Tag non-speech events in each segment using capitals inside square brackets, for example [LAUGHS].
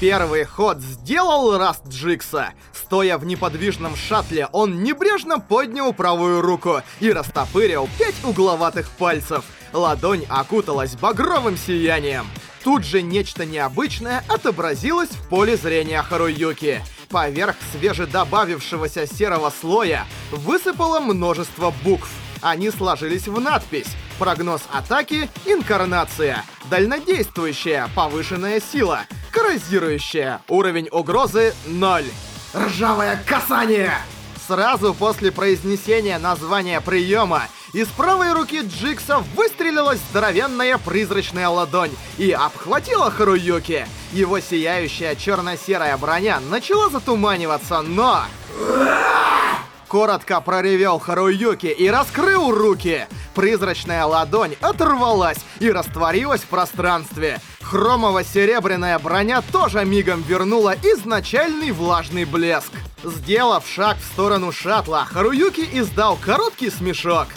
Первый ход сделал Раст Джикса. Стоя в неподвижном шаттле, он небрежно поднял правую руку и растопырил пять угловатых пальцев. Ладонь окуталась багровым сиянием. Тут же нечто необычное отобразилось в поле зрения Харуюки. Поверх свежедобавившегося серого слоя высыпало множество букв. Они сложились в надпись «Прогноз атаки. Инкарнация. Дальнодействующая. Повышенная сила. Коррозирующая. Уровень угрозы 0». «Ржавое касание!» Сразу после произнесения названия приема из правой руки Джикса выстрелилась здоровенная призрачная ладонь и обхватила Харуюки. Его сияющая черно-серая броня начала затуманиваться, но... Коротко проревел Харуюки и раскрыл руки. Призрачная ладонь оторвалась и растворилась в пространстве. Хромово-серебряная броня тоже мигом вернула изначальный влажный блеск. Сделав шаг в сторону шаттла, Харуюки издал короткий смешок.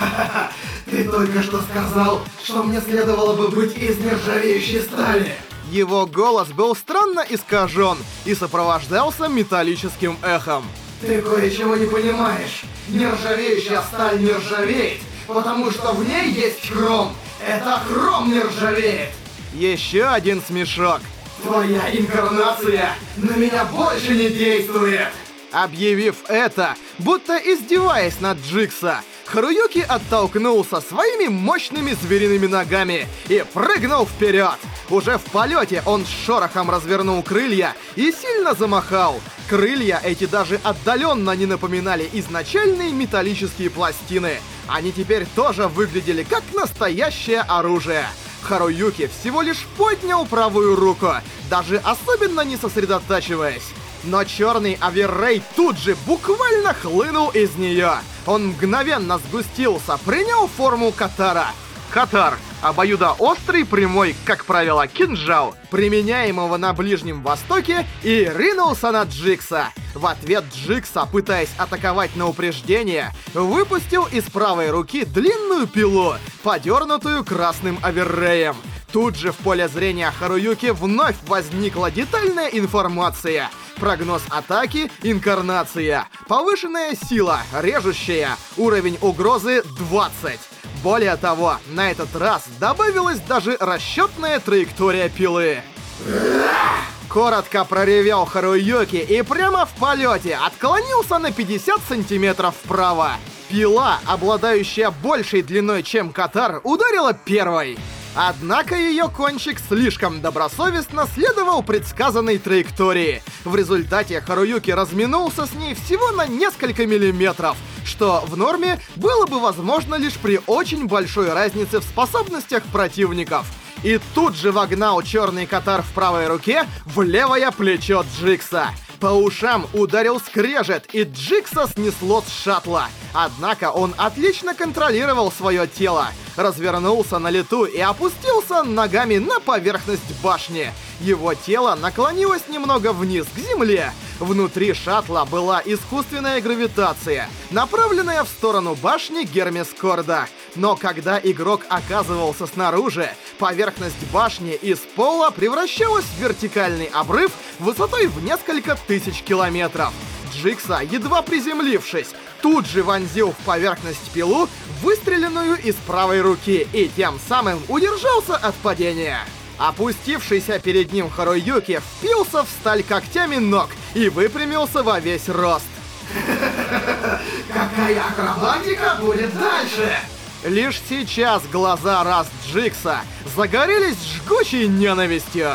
[LAUGHS] Ты только что сказал, что мне следовало бы быть из нержавеющей стали. Его голос был странно искажен и сопровождался металлическим эхом. Ты кое-чего не понимаешь. Нержавеющая сталь не ржавеет, потому что в ней есть хром. Это хром не ржавеет. Еще один смешок. Твоя инкарнация на меня больше не действует. Объявив это, будто издеваясь над Джикса, Харуюки оттолкнулся своими мощными звериными ногами и прыгнул вперед. Уже в полете он с шорохом развернул крылья и сильно замахал. Крылья эти даже отдаленно не напоминали изначальные металлические пластины. Они теперь тоже выглядели как настоящее оружие. Харуюки всего лишь поднял правую руку, даже особенно не сосредотачиваясь. Но черный Аверрей тут же буквально хлынул из нее. Он мгновенно сгустился, принял форму Катара. Катар — обоюдоострый прямой, как правило, кинжал, применяемого на Ближнем Востоке, и ринулся на Джикса. В ответ Джикса, пытаясь атаковать на упреждение, выпустил из правой руки длинную пилу, подернутую красным оверреем. Тут же в поле зрения Харуюки вновь возникла детальная информация. Прогноз атаки — инкарнация. Повышенная сила, режущая. Уровень угрозы — 20. Более того, на этот раз добавилась даже расчетная траектория пилы. Коротко проревел Харуюки и прямо в полете отклонился на 50 сантиметров вправо. Пила, обладающая большей длиной, чем Катар, ударила первой. Однако ее кончик слишком добросовестно следовал предсказанной траектории. В результате Харуюки разминулся с ней всего на несколько миллиметров, что в норме было бы возможно лишь при очень большой разнице в способностях противников. И тут же вогнал черный катар в правой руке в левое плечо Джикса. По ушам ударил скрежет, и Джикса снесло с шаттла. Однако он отлично контролировал свое тело, развернулся на лету и опустился ногами на поверхность башни. Его тело наклонилось немного вниз, к земле. Внутри шаттла была искусственная гравитация, направленная в сторону башни Гермескорда. Но когда игрок оказывался снаружи, поверхность башни из пола превращалась в вертикальный обрыв высотой в несколько тысяч километров. Джикса, едва приземлившись, тут же вонзил в поверхность пилу, выстреленную из правой руки, и тем самым удержался от падения. Опустившийся перед ним Харуюки впился в сталь когтями ног и выпрямился во весь рост. [LAUGHS] Какая акробатика будет дальше? Лишь сейчас глаза Раст Джикса загорелись жгучей ненавистью.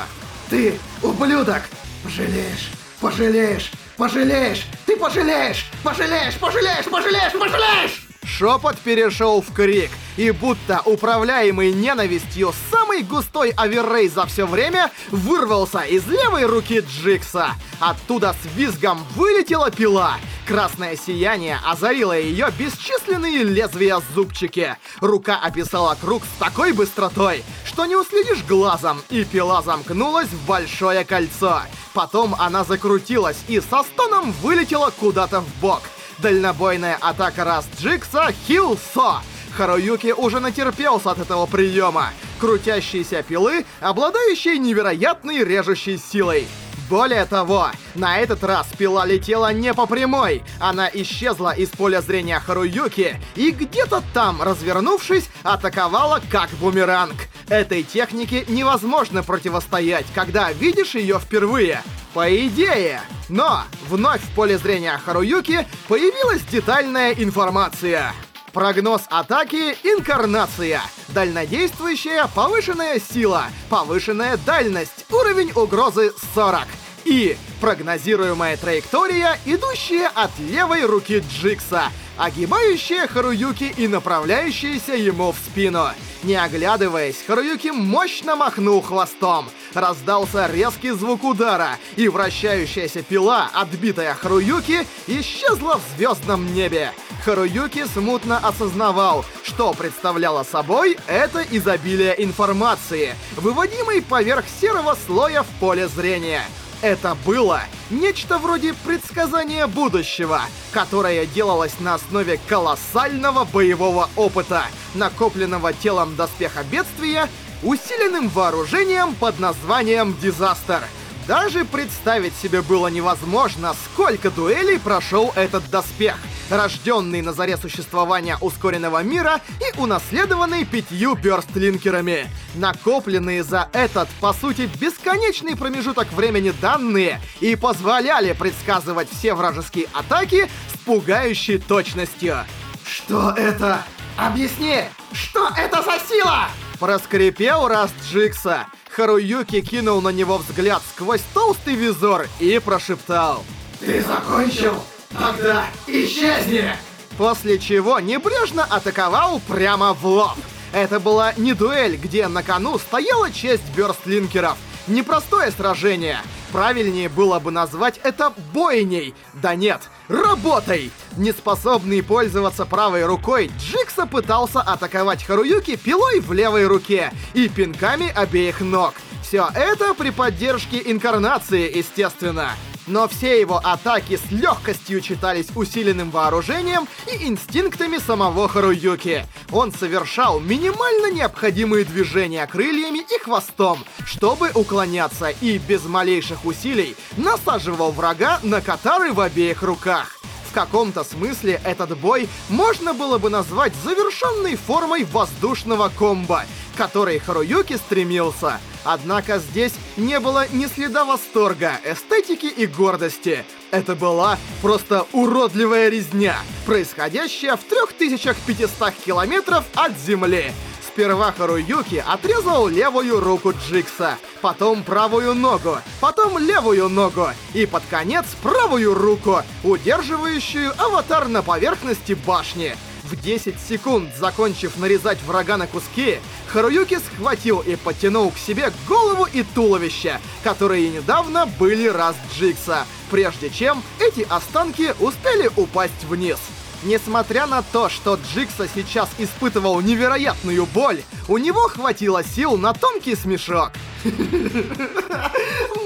Ты, ублюдок, пожалеешь, пожалеешь, пожалеешь, ты пожалеешь, пожалеешь, пожалеешь, пожалеешь, пожалеешь! Шепот перешел в крик, и будто управляемый ненавистью самый густой оверрей за все время вырвался из левой руки Джикса. Оттуда с визгом вылетела пила. Красное сияние озарило ее бесчисленные лезвия-зубчики. Рука описала круг с такой быстротой, что не уследишь глазом, и пила замкнулась в большое кольцо. Потом она закрутилась и со стоном вылетела куда-то в бок. Дальнобойная атака Раст Джикса Хилсо. Харуюки уже натерпелся от этого приема. крутящейся пилы, обладающей невероятной режущей силой. Более того, на этот раз пила летела не по прямой. Она исчезла из поля зрения Харуюки и где-то там, развернувшись, атаковала как бумеранг. Этой технике невозможно противостоять, когда видишь ее впервые. По идее. Но вновь в поле зрения Харуюки появилась детальная информация. Прогноз атаки — инкарнация. Дальнодействующая повышенная сила, повышенная дальность, уровень угрозы 40. И прогнозируемая траектория, идущая от левой руки Джикса, огибающая Харуюки и направляющаяся ему в спину. Не оглядываясь, Харуюки мощно махнул хвостом. Раздался резкий звук удара, и вращающаяся пила, отбитая Харуюки, исчезла в звездном небе. Харуюки смутно осознавал, что представляло собой это изобилие информации, выводимой поверх серого слоя в поле зрения. Это было нечто вроде предсказания будущего, которое делалось на основе колоссального боевого опыта, накопленного телом доспеха бедствия, усиленным вооружением под названием «Дизастер». Даже представить себе было невозможно, сколько дуэлей прошел этот доспех — рожденный на заре существования ускоренного мира и унаследованный пятью бёрстлинкерами. Накопленные за этот, по сути, бесконечный промежуток времени данные и позволяли предсказывать все вражеские атаки с пугающей точностью. Что это? Объясни, что это за сила? Проскрипел Раст Джикса. Харуюки кинул на него взгляд сквозь толстый визор и прошептал. Ты закончил? Тогда исчезни! После чего небрежно атаковал прямо в лоб. Это была не дуэль, где на кону стояла честь бёрстлинкеров. Непростое сражение. Правильнее было бы назвать это бойней. Да нет, работой! Неспособный пользоваться правой рукой, Джикса пытался атаковать Харуюки пилой в левой руке и пинками обеих ног. Все это при поддержке инкарнации, естественно. Но все его атаки с легкостью читались усиленным вооружением и инстинктами самого Харуюки. Он совершал минимально необходимые движения крыльями и хвостом, чтобы уклоняться и без малейших усилий насаживал врага на катары в обеих руках. В каком-то смысле этот бой можно было бы назвать завершенной формой воздушного комбо, который Харуюки стремился — Однако здесь не было ни следа восторга, эстетики и гордости. Это была просто уродливая резня, происходящая в 3500 километров от Земли. Сперва Харуюки отрезал левую руку Джикса, потом правую ногу, потом левую ногу и под конец правую руку, удерживающую аватар на поверхности башни. В 10 секунд, закончив нарезать врага на куски, Харуюки схватил и подтянул к себе голову и туловище, которые недавно были раз Джикса, прежде чем эти останки успели упасть вниз. Несмотря на то, что Джикса сейчас испытывал невероятную боль, у него хватило сил на тонкий смешок.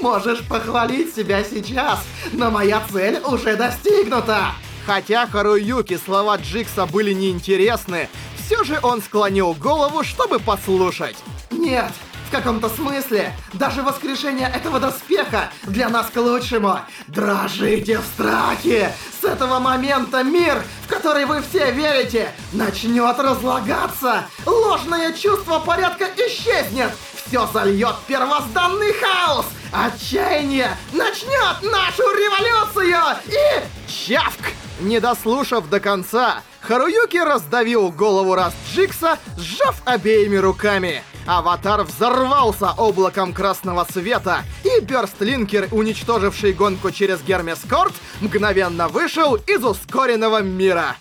Можешь похвалить себя сейчас, но моя цель уже достигнута! Хотя Харуюки слова Джикса были неинтересны, все же он склонил голову, чтобы послушать. Нет, в каком-то смысле, даже воскрешение этого доспеха для нас к лучшему. Дрожите в страхе! С этого момента мир, в который вы все верите, начнет разлагаться. Ложное чувство порядка исчезнет. Все зальет первозданный хаос. Отчаяние начнет нашу революцию и... Чавк! Не дослушав до конца, Харуюки раздавил голову Растджикса, сжав обеими руками. Аватар взорвался облаком красного света, и Бёрстлинкер, уничтоживший гонку через Гермескорт, мгновенно вышел из ускоренного мира.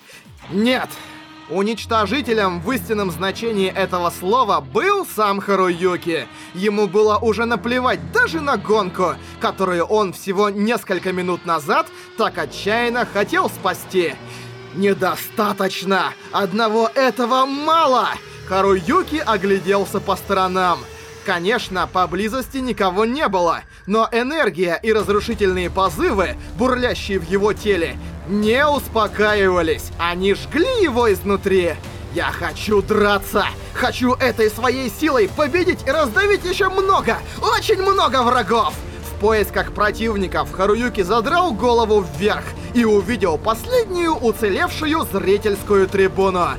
Нет, Уничтожителем в истинном значении этого слова был сам Харуюки. Ему было уже наплевать даже на гонку, которую он всего несколько минут назад так отчаянно хотел спасти. Недостаточно! Одного этого мало! Харуюки огляделся по сторонам. Конечно, поблизости никого не было, но энергия и разрушительные позывы, бурлящие в его теле, не успокаивались, они жгли его изнутри. Я хочу драться! Хочу этой своей силой победить и раздавить еще много, очень много врагов! В поисках противников Харуюки задрал голову вверх и увидел последнюю уцелевшую зрительскую трибуну.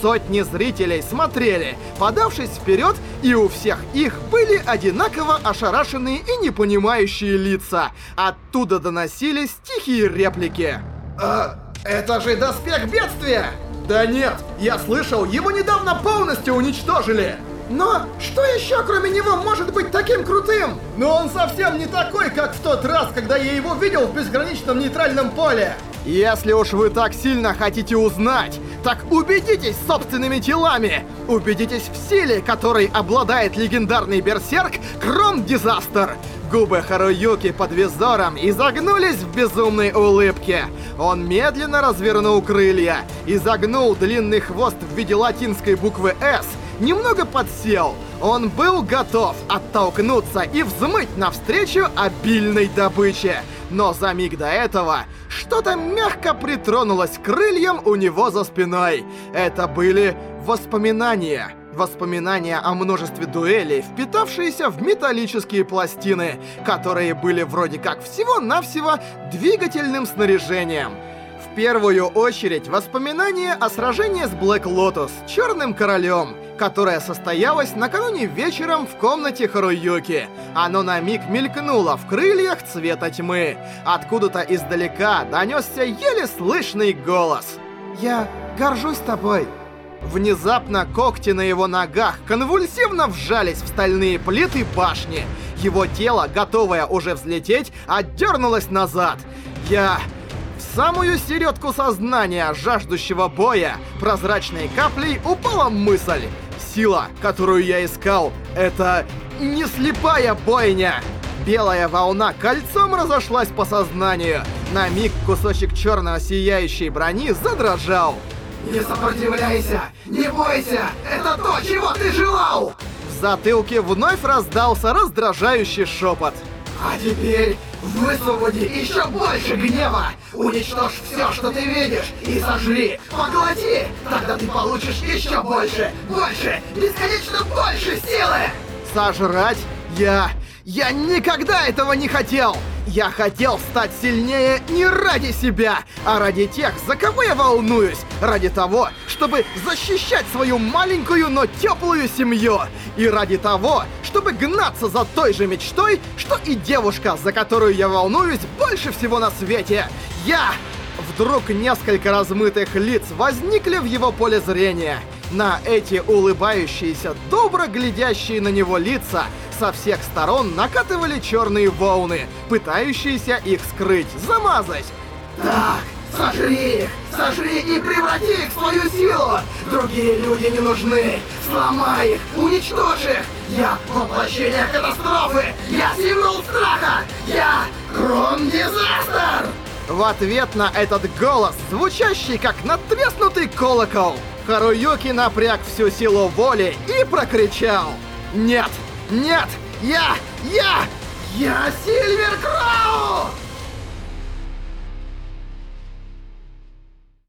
Сотни зрителей смотрели, подавшись вперед, и у всех их были одинаково ошарашенные и непонимающие лица. Оттуда доносились тихие реплики. А, это же доспех бедствия! Да нет, я слышал, его недавно полностью уничтожили! Но что еще кроме него может быть таким крутым? Но он совсем не такой, как в тот раз, когда я его видел в безграничном нейтральном поле. Если уж вы так сильно хотите узнать, так убедитесь собственными телами! Убедитесь в силе, которой обладает легендарный берсерк Кром Дизастер! Губы Харуюки под визором изогнулись в безумной улыбке. Он медленно развернул крылья, изогнул длинный хвост в виде латинской буквы «С», немного подсел. Он был готов оттолкнуться и взмыть навстречу обильной добыче. Но за миг до этого что-то мягко притронулось к крыльям у него за спиной. Это были воспоминания. Воспоминания о множестве дуэлей, впитавшиеся в металлические пластины, которые были вроде как всего-навсего двигательным снаряжением. В первую очередь воспоминания о сражении с Блэк Лотус, Черным Королем, которое состоялось накануне вечером в комнате Харуюки. Оно на миг мелькнуло в крыльях цвета тьмы. Откуда-то издалека донесся еле слышный голос. «Я горжусь тобой». Внезапно когти на его ногах конвульсивно вжались в стальные плиты башни. Его тело, готовое уже взлететь, отдернулось назад. Я... В самую середку сознания жаждущего боя прозрачной каплей упала мысль. Сила, которую я искал, это не слепая бойня. Белая волна кольцом разошлась по сознанию. На миг кусочек черного сияющей брони задрожал. Не сопротивляйся! Не бойся! Это то, чего ты желал! В затылке вновь раздался раздражающий шепот. А теперь высвободи еще больше гнева! Уничтожь все, что ты видишь, и сожри! Поглоти! Тогда ты получишь еще больше, больше, бесконечно больше силы! Сожрать? Я... Я никогда этого не хотел! Я хотел стать сильнее не ради себя, а ради тех, за кого я волнуюсь, ради того, чтобы защищать свою маленькую, но теплую семью, и ради того, чтобы гнаться за той же мечтой, что и девушка, за которую я волнуюсь больше всего на свете. Я... Вдруг несколько размытых лиц возникли в его поле зрения. На эти улыбающиеся, добро глядящие на него лица со всех сторон накатывали черные волны, пытающиеся их скрыть, замазать. Так, сожри их! Сожри и преврати их в свою силу! Другие люди не нужны! Сломай их! Уничтожь их! Я воплощение катастрофы! Я символ страха! Я Крон Дизастер! В ответ на этот голос, звучащий как надтреснутый колокол, Харуюки напряг всю силу воли и прокричал «Нет! Нет! Я! Я! Я Сильвер Кроу!»